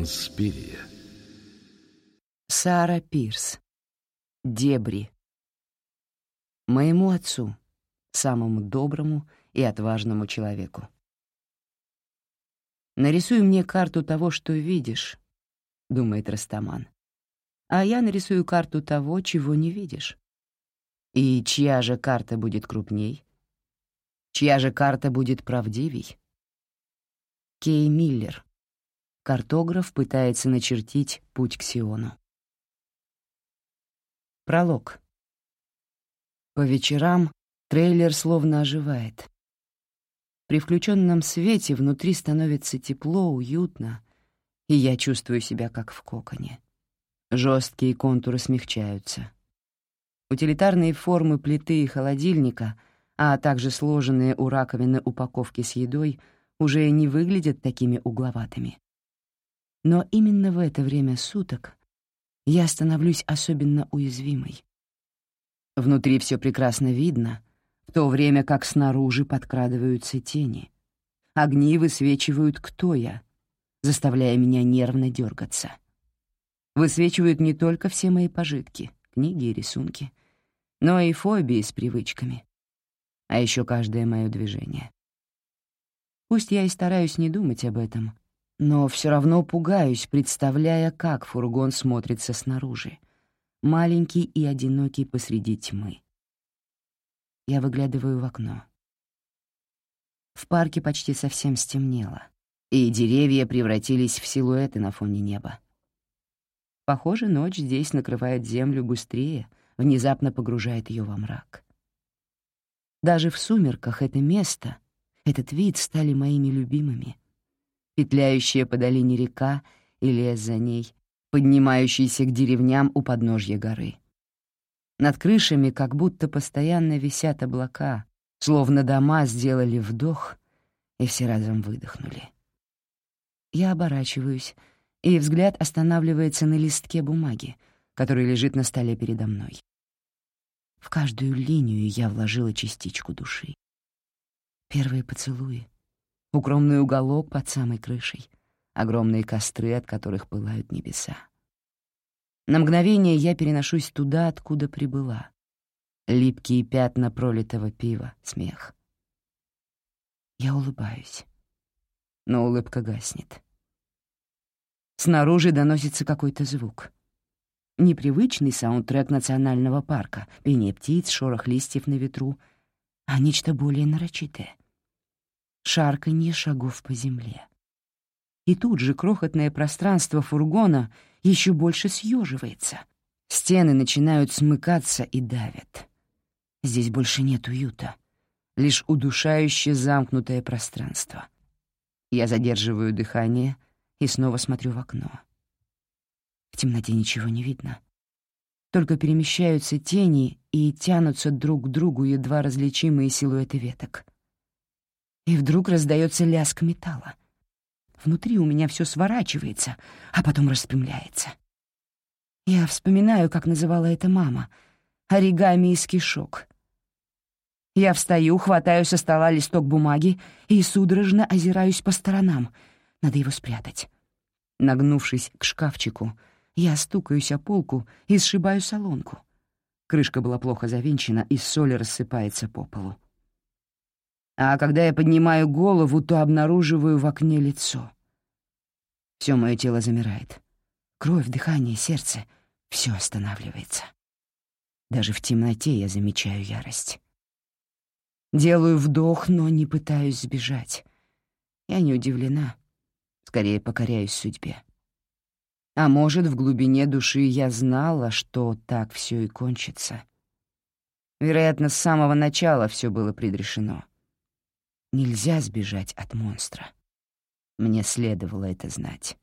Инспирия. Сара Пирс. Дебри. Моему отцу, самому доброму и отважному человеку. «Нарисуй мне карту того, что видишь», — думает Растаман. «А я нарисую карту того, чего не видишь. И чья же карта будет крупней? Чья же карта будет правдивей?» Кей Миллер. Картограф пытается начертить путь к Сиону. Пролог. По вечерам трейлер словно оживает. При включенном свете внутри становится тепло, уютно, и я чувствую себя как в коконе. Жесткие контуры смягчаются. Утилитарные формы плиты и холодильника, а также сложенные у раковины упаковки с едой — уже не выглядят такими угловатыми. Но именно в это время суток я становлюсь особенно уязвимой. Внутри все прекрасно видно, в то время как снаружи подкрадываются тени. Огни высвечивают, кто я, заставляя меня нервно дергаться. Высвечивают не только все мои пожитки, книги и рисунки, но и фобии с привычками, а еще каждое мое движение. Пусть я и стараюсь не думать об этом, но все равно пугаюсь, представляя, как фургон смотрится снаружи, маленький и одинокий посреди тьмы. Я выглядываю в окно. В парке почти совсем стемнело, и деревья превратились в силуэты на фоне неба. Похоже, ночь здесь накрывает землю быстрее, внезапно погружает ее во мрак. Даже в сумерках это место — этот вид стали моими любимыми. Петляющая по долине река и лес за ней, поднимающийся к деревням у подножья горы. Над крышами как будто постоянно висят облака, словно дома сделали вдох, и все разом выдохнули. Я оборачиваюсь, и взгляд останавливается на листке бумаги, который лежит на столе передо мной. В каждую линию я вложила частичку души. Первые поцелуи, укромный уголок под самой крышей, огромные костры, от которых пылают небеса. На мгновение я переношусь туда, откуда прибыла. Липкие пятна пролитого пива, смех. Я улыбаюсь, но улыбка гаснет. Снаружи доносится какой-то звук. Непривычный саундтрек национального парка, пение птиц, шорох листьев на ветру, а нечто более нарочитое шарканье шагов по земле. И тут же крохотное пространство фургона еще больше съеживается. Стены начинают смыкаться и давят. Здесь больше нет уюта, лишь удушающе замкнутое пространство. Я задерживаю дыхание и снова смотрю в окно. В темноте ничего не видно. Только перемещаются тени и тянутся друг к другу едва различимые силуэты веток и вдруг раздается лязг металла. Внутри у меня все сворачивается, а потом распрямляется. Я вспоминаю, как называла это мама — оригами из кишок. Я встаю, хватаю со стола листок бумаги и судорожно озираюсь по сторонам. Надо его спрятать. Нагнувшись к шкафчику, я стукаюсь о полку и сшибаю солонку. Крышка была плохо завинчена, и соль рассыпается по полу а когда я поднимаю голову, то обнаруживаю в окне лицо. Все мое тело замирает. Кровь, дыхание, сердце — все останавливается. Даже в темноте я замечаю ярость. Делаю вдох, но не пытаюсь сбежать. Я не удивлена. Скорее покоряюсь судьбе. А может, в глубине души я знала, что так все и кончится. Вероятно, с самого начала все было предрешено. Нельзя сбежать от монстра. Мне следовало это знать.